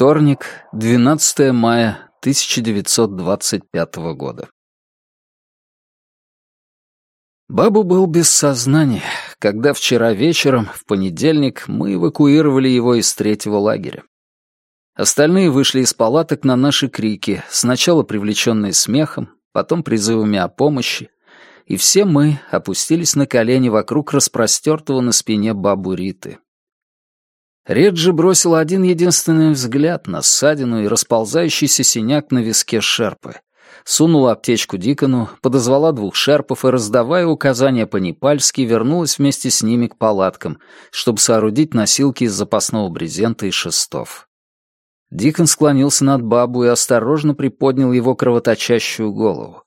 Вторник, 12 мая 1925 года. Бабу был без сознания, когда вчера вечером, в понедельник, мы эвакуировали его из третьего лагеря. Остальные вышли из палаток на наши крики, сначала привлеченные смехом, потом призывами о помощи, и все мы опустились на колени вокруг распростертого на спине бабу Риты. Реджи бросила один единственный взгляд на ссадину и расползающийся синяк на виске шерпы. Сунула аптечку Дикону, подозвала двух шерпов и, раздавая указания по-непальски, вернулась вместе с ними к палаткам, чтобы соорудить носилки из запасного брезента и шестов. Дикон склонился над бабу и осторожно приподнял его кровоточащую голову.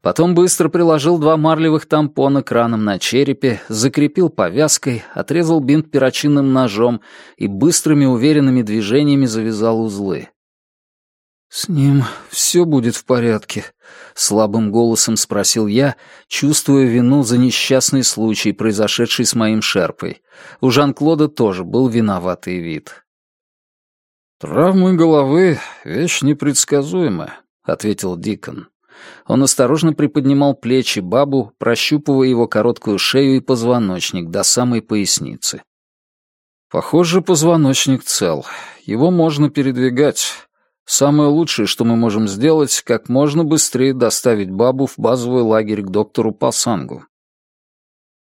Потом быстро приложил два марлевых тампона к ранам на черепе, закрепил повязкой, отрезал бинт перочинным ножом и быстрыми уверенными движениями завязал узлы. «С ним все будет в порядке», — слабым голосом спросил я, чувствуя вину за несчастный случай, произошедший с моим шерпой. У Жан-Клода тоже был виноватый вид. «Травмы головы — вещь непредсказуемая», — ответил Дикон. Он осторожно приподнимал плечи бабу, прощупывая его короткую шею и позвоночник до самой поясницы. «Похоже, позвоночник цел. Его можно передвигать. Самое лучшее, что мы можем сделать, как можно быстрее доставить бабу в базовый лагерь к доктору Пасангу».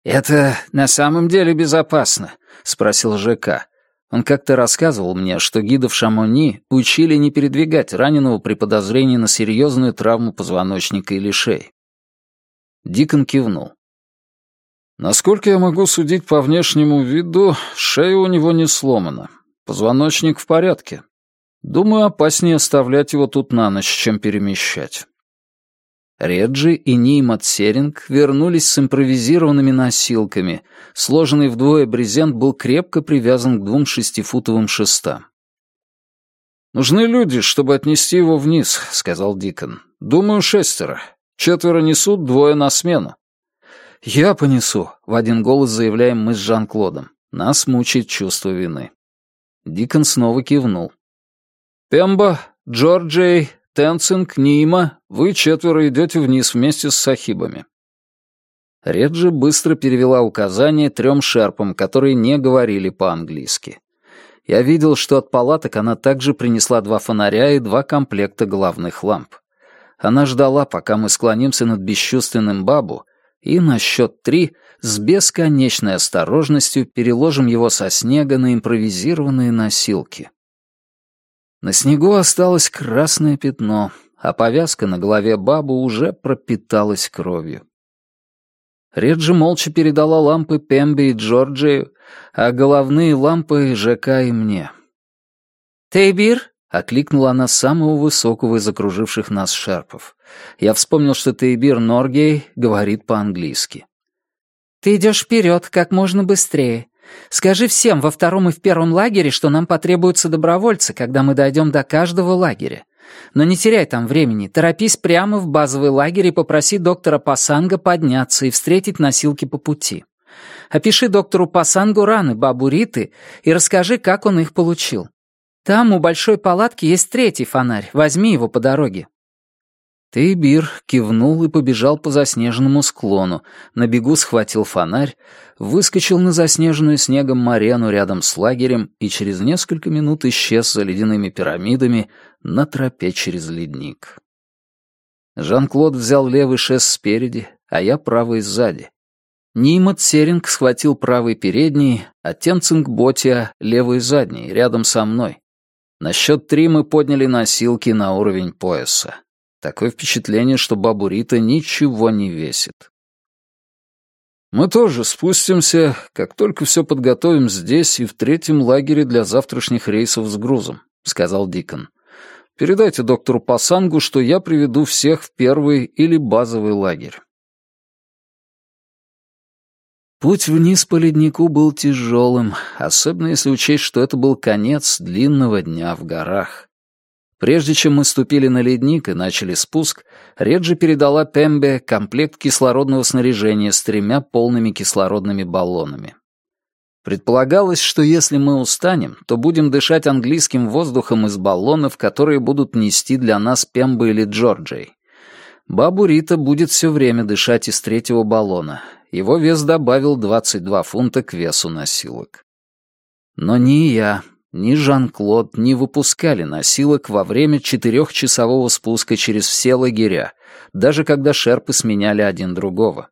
«Это на самом деле безопасно?» — спросил ЖК. Он как-то рассказывал мне, что гидов Шамони учили не передвигать раненого при подозрении на серьезную травму позвоночника или шеи. Дикон кивнул. Насколько я могу судить по внешнему виду, шея у него не сломана. Позвоночник в порядке. Думаю, опаснее оставлять его тут на ночь, чем перемещать. Реджи и Нимат Серинг вернулись с импровизированными носилками. Сложенный вдвое брезент был крепко привязан к двум шестифутовым шестам. «Нужны люди, чтобы отнести его вниз», — сказал Дикон. «Думаю, шестеро. Четверо несут, двое на смену». «Я понесу», — в один голос заявляем мы с Жан-Клодом. Нас мучает чувство вины. Дикон снова кивнул. «Пемба, Джорджей, Тенцинг, Нима, вы четверо идете вниз вместе с сахибами». Реджи быстро перевела указания трем шерпам, которые не говорили по-английски. Я видел, что от палаток она также принесла два фонаря и два комплекта главных ламп. Она ждала, пока мы склонимся над бесчувственным бабу, и на счет три с бесконечной осторожностью переложим его со снега на импровизированные носилки. На снегу осталось красное пятно, а повязка на голове бабы уже пропиталась кровью. Реджи молча передала лампы Пембе и Джорджию, а головные лампы ЖК и мне. «Тейбир?» — окликнула она самого высокого из окруживших нас шерпов. Я вспомнил, что Тейбир Норгей говорит по-английски. «Ты идешь вперед как можно быстрее. Скажи всем во втором и в первом лагере, что нам потребуются добровольцы, когда мы дойдем до каждого лагеря. Но не теряй там времени, торопись прямо в базовый лагерь и попроси доктора Пасанга подняться и встретить носилки по пути. Опиши доктору Пасангу раны бабу Риты и расскажи, как он их получил. Там у большой палатки есть третий фонарь, возьми его по дороге. Тейбир кивнул и побежал по заснеженному склону, на бегу схватил фонарь, выскочил на заснеженную снегом марену рядом с лагерем и через несколько минут исчез за ледяными пирамидами на тропе через ледник. Жан-Клод взял левый шест спереди, а я правый сзади. Нимат Серинг схватил правый передний, а Тенцинг Ботия — левый задний, рядом со мной. На счет три мы подняли носилки на уровень пояса. Такое впечатление, что бабу Рита ничего не весит. «Мы тоже спустимся, как только все подготовим здесь и в третьем лагере для завтрашних рейсов с грузом», — сказал Дикон. «Передайте доктору Пасангу, что я приведу всех в первый или базовый лагерь». Путь вниз по леднику был тяжелым, особенно если учесть, что это был конец длинного дня в горах. Прежде чем мы ступили на ледник и начали спуск, Реджи передала Пембе комплект кислородного снаряжения с тремя полными кислородными баллонами. Предполагалось, что если мы устанем, то будем дышать английским воздухом из баллонов, которые будут нести для нас Пембо или Джорджей. Бабу Рита будет все время дышать из третьего баллона. Его вес добавил 22 фунта к весу носилок. Но ни я, ни Жан-Клод не выпускали носилок во время четырехчасового спуска через все лагеря, даже когда шерпы сменяли один другого.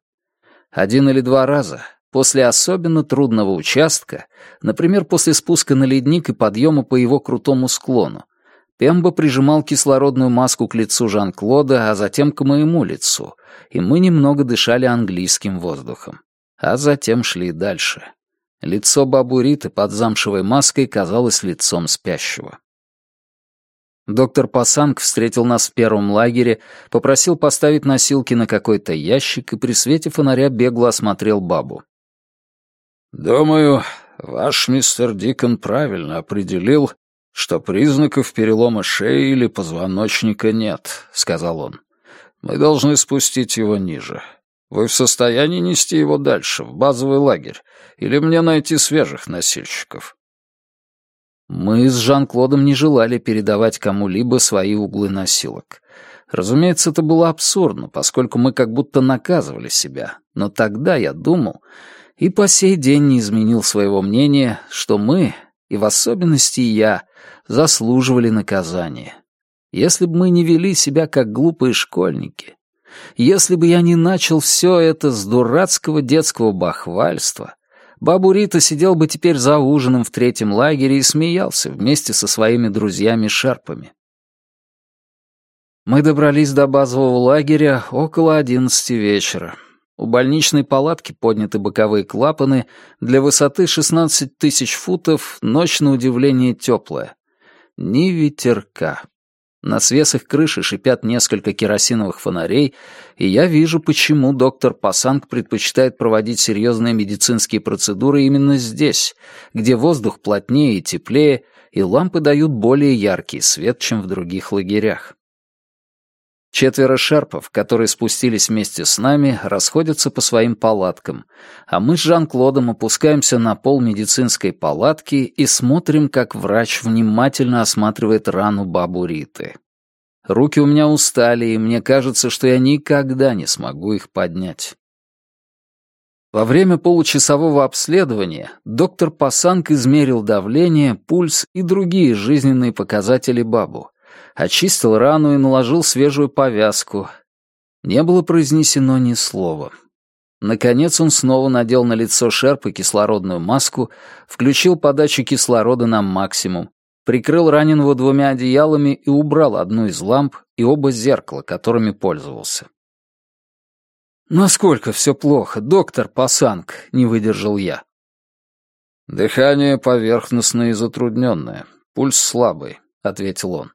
Один или два раза, После особенно трудного участка, например, после спуска на ледник и подъема по его крутому склону, Пембо прижимал кислородную маску к лицу Жан-Клода, а затем к моему лицу, и мы немного дышали английским воздухом. А затем шли дальше. Лицо бабу Риты под замшевой маской казалось лицом спящего. Доктор Пасанг встретил нас в первом лагере, попросил поставить носилки на какой-то ящик и при свете фонаря бегло осмотрел бабу. «Думаю, ваш мистер Дикон правильно определил, что признаков перелома шеи или позвоночника нет», — сказал он. «Мы должны спустить его ниже. Вы в состоянии нести его дальше, в базовый лагерь, или мне найти свежих носильщиков?» Мы с Жан-Клодом не желали передавать кому-либо свои углы носилок. Разумеется, это было абсурдно, поскольку мы как будто наказывали себя. Но тогда я думал, и по сей день не изменил своего мнения, что мы, и в особенности я, заслуживали наказания. Если бы мы не вели себя как глупые школьники, если бы я не начал все это с дурацкого детского бахвальства, бабу Рита сидел бы теперь за ужином в третьем лагере и смеялся вместе со своими друзьями-шерпами. Мы добрались до базового лагеря около одиннадцати вечера. У больничной палатки подняты боковые клапаны, для высоты 16 тысяч футов ночь на удивление теплая. Ни ветерка. На свесах крыши шипят несколько керосиновых фонарей, и я вижу, почему доктор Пасанг предпочитает проводить серьезные медицинские процедуры именно здесь, где воздух плотнее и теплее, и лампы дают более яркий свет, чем в других лагерях. Четверо шерпов, которые спустились вместе с нами, расходятся по своим палаткам, а мы с Жан-Клодом опускаемся на пол медицинской палатки и смотрим, как врач внимательно осматривает рану бабу Риты. Руки у меня устали, и мне кажется, что я никогда не смогу их поднять. Во время получасового обследования доктор Пасанг измерил давление, пульс и другие жизненные показатели бабу, очистил рану и наложил свежую повязку. Не было произнесено ни слова. Наконец он снова надел на лицо шерпы кислородную маску, включил подачу кислорода на максимум, прикрыл раненого двумя одеялами и убрал одну из ламп и оба зеркала, которыми пользовался. «Насколько все плохо, доктор Пасанг?» — не выдержал я. «Дыхание поверхностное и затрудненное, пульс слабый», — ответил он.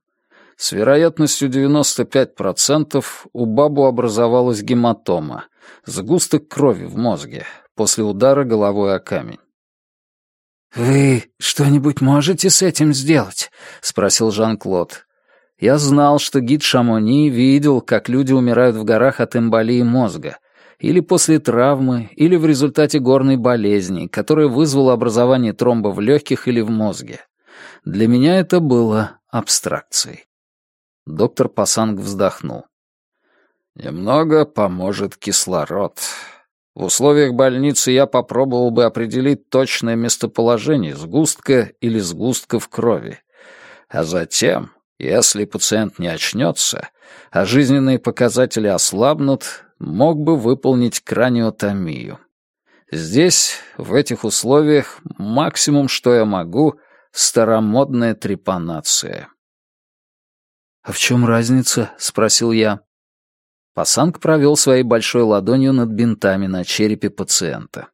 С вероятностью 95% у бабу образовалась гематома, сгусток крови в мозге, после удара головой о камень. «Вы что-нибудь можете с этим сделать?» — спросил Жан-Клод. Я знал, что гид Шамони видел, как люди умирают в горах от эмболии мозга, или после травмы, или в результате горной болезни, которая вызвала образование тромба в легких или в мозге. Для меня это было абстракцией. Доктор Пасанг вздохнул. «Немного поможет кислород. В условиях больницы я попробовал бы определить точное местоположение сгустка или сгустков крови. А затем, если пациент не очнется, а жизненные показатели ослабнут, мог бы выполнить краниотомию. Здесь, в этих условиях, максимум, что я могу — старомодная трепанация. «А в чем разница?» — спросил я. Пасанг провел своей большой ладонью над бинтами на черепе пациента.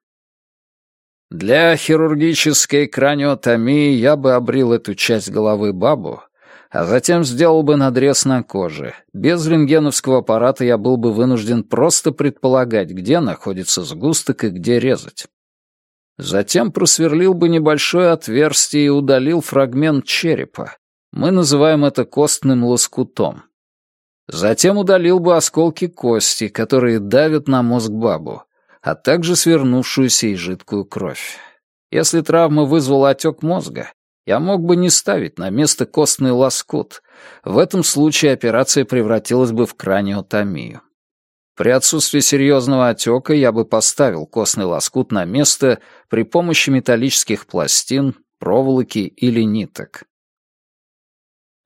«Для хирургической краниотомии я бы обрил эту часть головы бабу, а затем сделал бы надрез на коже. Без рентгеновского аппарата я был бы вынужден просто предполагать, где находится сгусток и где резать. Затем просверлил бы небольшое отверстие и удалил фрагмент черепа, мы называем это костным лоскутом. Затем удалил бы осколки кости, которые давят на мозг бабу, а также свернувшуюся и жидкую кровь. Если травма вызвала отек мозга, я мог бы не ставить на место костный лоскут. В этом случае операция превратилась бы в краниотомию. При отсутствии серьезного отека я бы поставил костный лоскут на место при помощи металлических пластин, проволоки или ниток.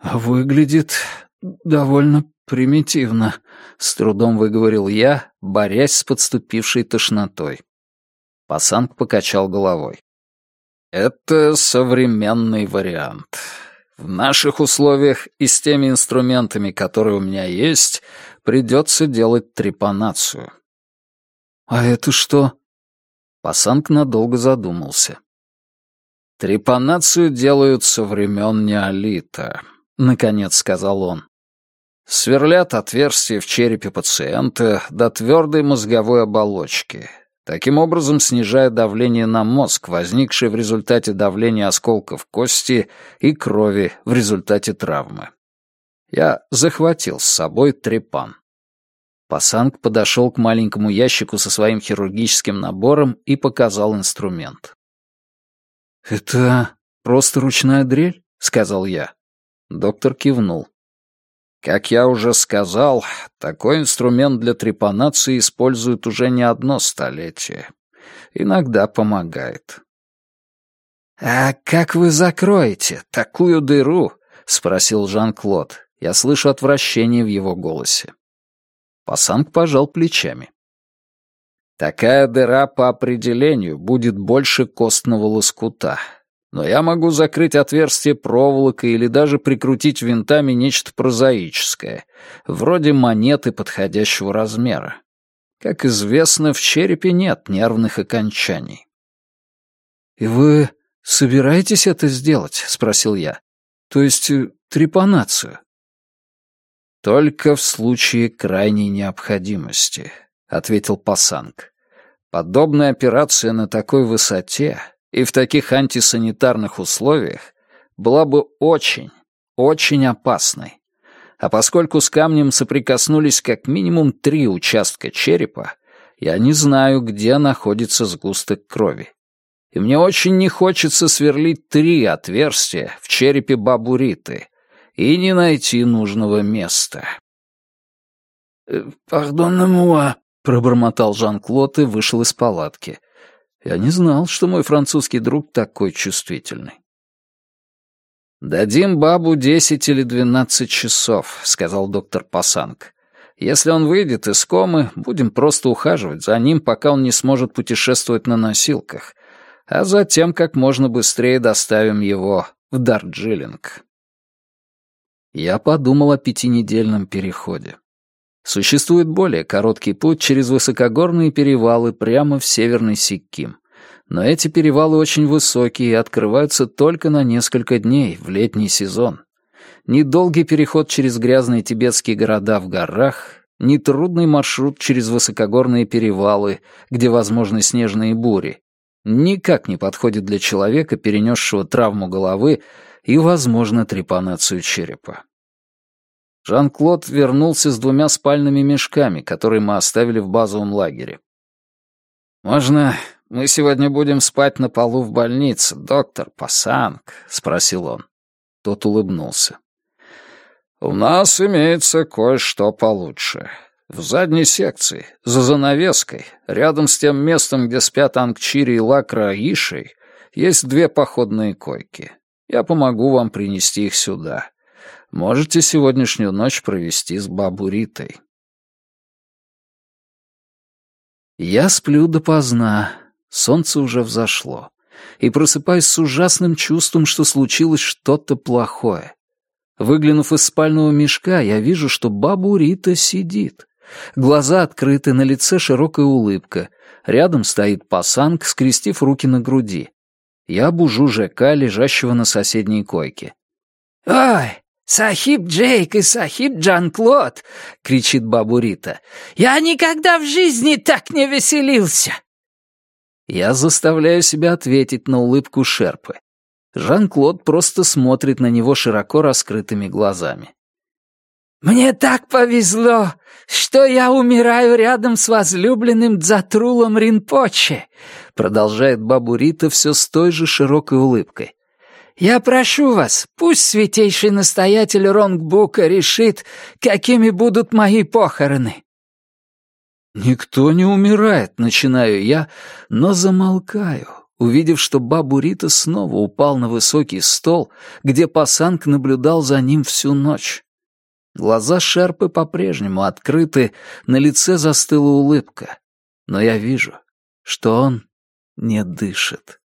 «Выглядит довольно примитивно», — с трудом выговорил я, борясь с подступившей тошнотой. Пасанг покачал головой. «Это современный вариант. В наших условиях и с теми инструментами, которые у меня есть, придется делать трепанацию». «А это что?» Пасанг надолго задумался. «Трепанацию делают со времен неолита», — наконец сказал он. Сверлят отверстие в черепе пациента до твердой мозговой оболочки, таким образом снижая давление на мозг, возникшее в результате давления осколков кости и крови в результате травмы. Я захватил с собой трепан. Пасанг подошел к маленькому ящику со своим хирургическим набором и показал инструмент. «Это просто ручная дрель?» — сказал я. Доктор кивнул. Как я уже сказал, такой инструмент для трепанации используют уже не одно столетие. Иногда помогает. «А как вы закроете такую дыру?» — спросил Жан-Клод. Я слышу отвращение в его голосе. Пасанг пожал плечами. «Такая дыра по определению будет больше костного лоскута но я могу закрыть отверстие проволокой или даже прикрутить винтами нечто прозаическое, вроде монеты подходящего размера. Как известно, в черепе нет нервных окончаний. «И вы собираетесь это сделать?» — спросил я. «То есть э, трепанацию?» «Только в случае крайней необходимости», — ответил Пасанг. «Подобная операция на такой высоте и в таких антисанитарных условиях была бы очень, очень опасной. А поскольку с камнем соприкоснулись как минимум три участка черепа, я не знаю, где находится сгусток крови. И мне очень не хочется сверлить три отверстия в черепе бабуриты и не найти нужного места. «Пардон-муа», — пробормотал Жан-Клод и вышел из палатки. Я не знал, что мой французский друг такой чувствительный. «Дадим бабу десять или двенадцать часов», — сказал доктор Пасанг. «Если он выйдет из комы, будем просто ухаживать за ним, пока он не сможет путешествовать на носилках, а затем как можно быстрее доставим его в Дарджилинг». Я подумал о пятинедельном переходе. Существует более короткий путь через высокогорные перевалы прямо в Северный Сикким. Но эти перевалы очень высокие и открываются только на несколько дней в летний сезон. Ни долгий переход через грязные тибетские города в горах, ни трудный маршрут через высокогорные перевалы, где возможны снежные бури, никак не подходит для человека, перенесшего травму головы и, возможно, трепанацию черепа. Жан-Клод вернулся с двумя спальными мешками, которые мы оставили в базовом лагере. «Можно мы сегодня будем спать на полу в больнице, доктор Пасанг?» — спросил он. Тот улыбнулся. «У нас имеется кое-что получше. В задней секции, за занавеской, рядом с тем местом, где спят Ангчири и Лакра Ишей, есть две походные койки. Я помогу вам принести их сюда. Можете сегодняшнюю ночь провести с бабу Ритой. Я сплю допоздна, солнце уже взошло, и просыпаюсь с ужасным чувством, что случилось что-то плохое. Выглянув из спального мешка, я вижу, что бабу Рита сидит. Глаза открыты, на лице широкая улыбка. Рядом стоит пасанг, скрестив руки на груди. Я бужу ЖК, лежащего на соседней койке. «Ой, «Сахиб Джейк и Сахиб Джан-Клод!» — кричит бабу Рита. «Я никогда в жизни так не веселился!» Я заставляю себя ответить на улыбку Шерпы. Жан-Клод просто смотрит на него широко раскрытыми глазами. «Мне так повезло, что я умираю рядом с возлюбленным Дзатрулом Ринпоче», продолжает бабу Рита все с той же широкой улыбкой. «Я прошу вас, пусть святейший настоятель Ронгбука решит, какими будут мои похороны». «Никто не умирает», — начинаю я, но замолкаю, увидев, что бабу Рита снова упал на высокий стол, где пасанг наблюдал за ним всю ночь. Глаза Шерпы по-прежнему открыты, на лице застыла улыбка. Но я вижу, что он не дышит.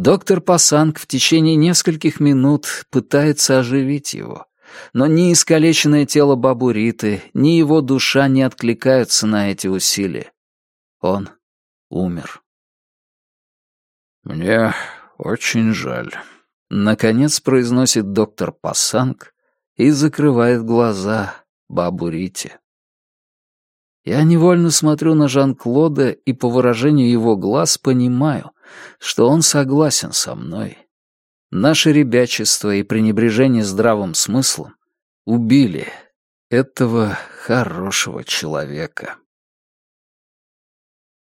Доктор Пасанг в течение нескольких минут пытается оживить его, но ни искалеченное тело Бабуриты, ни его душа не откликаются на эти усилия. Он умер. «Мне очень жаль», — наконец произносит доктор Пасанг, и закрывает глаза бабу Рите. Я невольно смотрю на Жан-Клода и по выражению его глаз понимаю, что он согласен со мной. Наше ребячество и пренебрежение здравым смыслом убили этого хорошего человека.